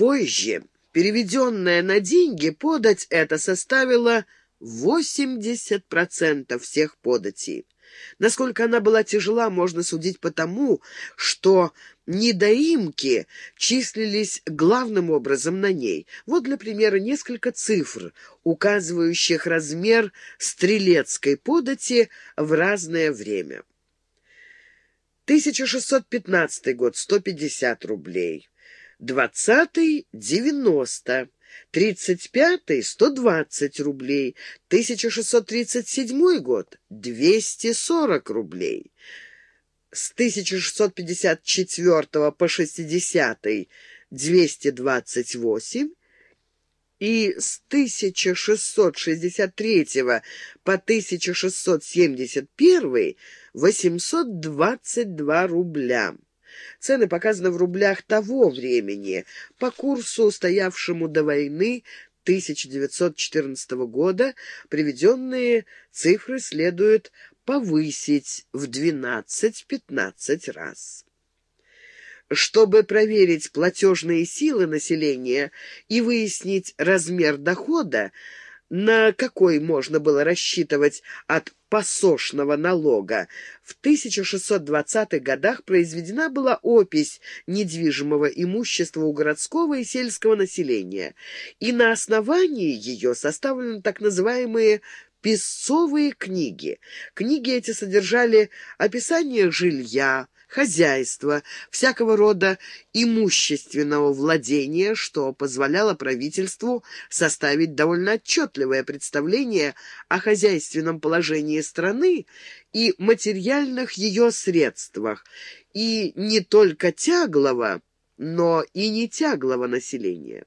Позже, переведенная на деньги, подать это составила 80% всех податей. Насколько она была тяжела, можно судить по тому, что недоимки числились главным образом на ней. Вот, для примера, несколько цифр, указывающих размер стрелецкой подати в разное время. 1615 год – 150 рублей. 20 – 90 Тридцать пятый — сто двадцать рублей. Тысяча шестьсот тридцать седьмой год — двести сорок рублей. С тысяча шестьсот пятьдесят четвертого по шестидесятый — двести двадцать восемь. И с 1663 по 1671 — 822 рубля. Цены показаны в рублях того времени, по курсу, стоявшему до войны 1914 года, приведенные цифры следует повысить в 12-15 раз. Чтобы проверить платежные силы населения и выяснить размер дохода, на какой можно было рассчитывать от посошного налога. В 1620-х годах произведена была опись недвижимого имущества у городского и сельского населения, и на основании ее составлены так называемые песцовые книги. Книги эти содержали описание жилья, хозяйства, всякого рода имущественного владения, что позволяло правительству составить довольно отчетливое представление о хозяйственном положении страны и материальных ее средствах, и не только тяглого, но и не тяглого населения.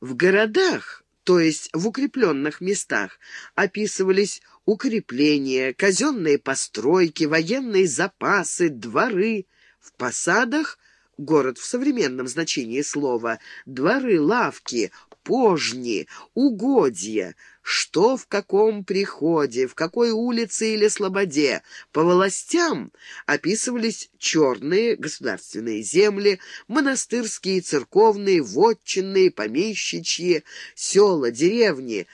В городах то есть в укрепленных местах, описывались укрепления, казенные постройки, военные запасы, дворы. В посадах — город в современном значении слова, дворы, лавки, пожни, угодья, что в каком приходе, в какой улице или слободе. По властям описывались черные государственные земли, монастырские, церковные, вотчинные, помещичьи, села, деревни,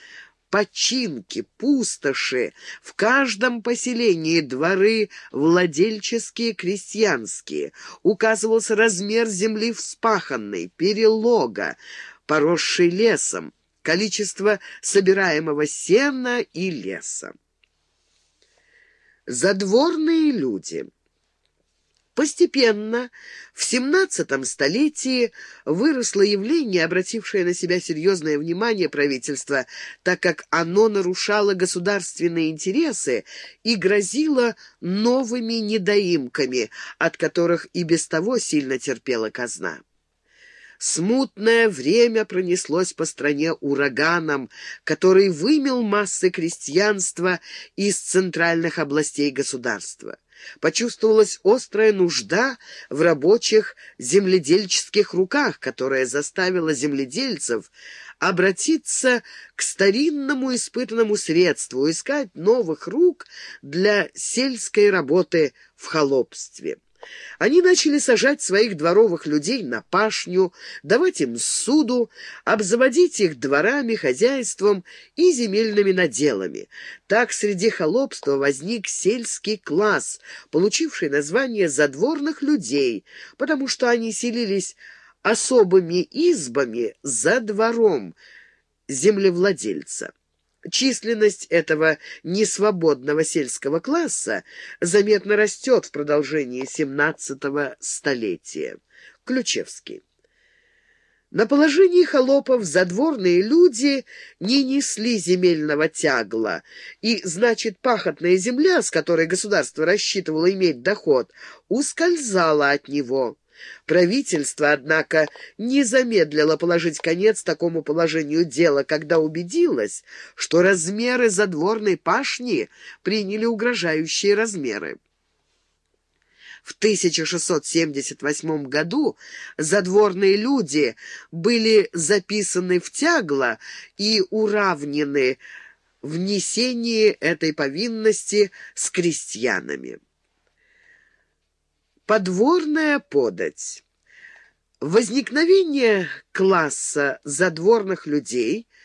починки, пустоши, в каждом поселении дворы владельческие, крестьянские. Указывался размер земли вспаханной, перелога, поросшей лесом, количество собираемого сена и леса. Задворные люди – Постепенно, в XVII столетии, выросло явление, обратившее на себя серьезное внимание правительства, так как оно нарушало государственные интересы и грозило новыми недоимками, от которых и без того сильно терпела казна. Смутное время пронеслось по стране ураганом, который вымел массы крестьянства из центральных областей государства. Почувствовалась острая нужда в рабочих земледельческих руках, которая заставила земледельцев обратиться к старинному испытанному средству, искать новых рук для сельской работы в холопстве. Они начали сажать своих дворовых людей на пашню, давать им суду, обзаводить их дворами, хозяйством и земельными наделами. Так среди холопства возник сельский класс, получивший название задворных людей, потому что они селились особыми избами за двором землевладельца. Численность этого несвободного сельского класса заметно растет в продолжении XVII столетия. Ключевский. На положении холопов задворные люди не несли земельного тягла, и, значит, пахотная земля, с которой государство рассчитывало иметь доход, ускользала от него. Правительство, однако, не замедлило положить конец такому положению дела, когда убедилось, что размеры задворной пашни приняли угрожающие размеры. В 1678 году задворные люди были записаны в тягло и уравнены в несении этой повинности с крестьянами. Подворная подать. Возникновение класса задворных людей –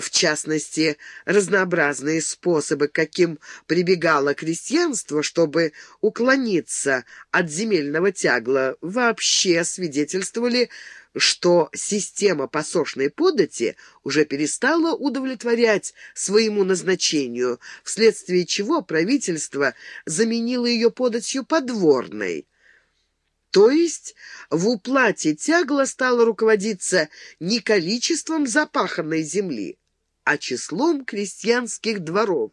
в частности, разнообразные способы, каким прибегало крестьянство, чтобы уклониться от земельного тягла, вообще свидетельствовали, что система посошной подати уже перестала удовлетворять своему назначению, вследствие чего правительство заменило ее податью подворной. То есть в уплате тягла стало руководиться не количеством запаханной земли, а числом крестьянских дворов.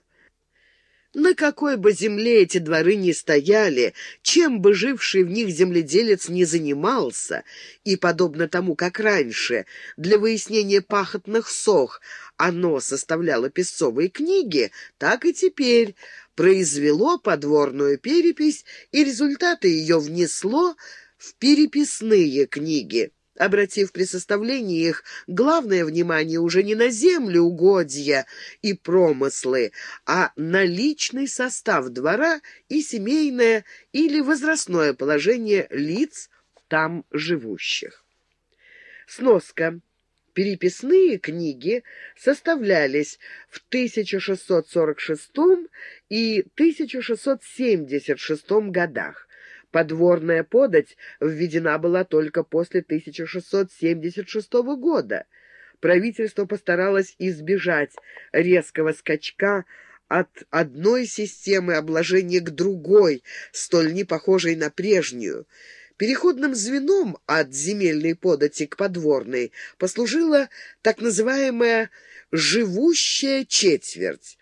На какой бы земле эти дворы ни стояли, чем бы живший в них земледелец не занимался, и, подобно тому, как раньше, для выяснения пахотных сох оно составляло песцовые книги, так и теперь произвело подворную перепись, и результаты ее внесло в переписные книги обратив при составлении их главное внимание уже не на землю угодья и промыслы, а на личный состав двора и семейное или возрастное положение лиц там живущих. Сноска. Переписные книги составлялись в 1646 и 1676 годах. Подворная подать введена была только после 1676 года. Правительство постаралось избежать резкого скачка от одной системы обложения к другой, столь не похожей на прежнюю. Переходным звеном от земельной подати к подворной послужила так называемая «живущая четверть»,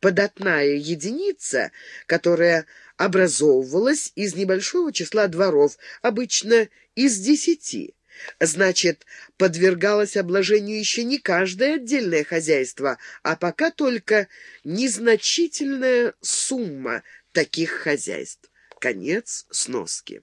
податная единица, которая образовывалась из небольшого числа дворов, обычно из десяти. Значит, подвергалось обложению еще не каждое отдельное хозяйство, а пока только незначительная сумма таких хозяйств. Конец сноски.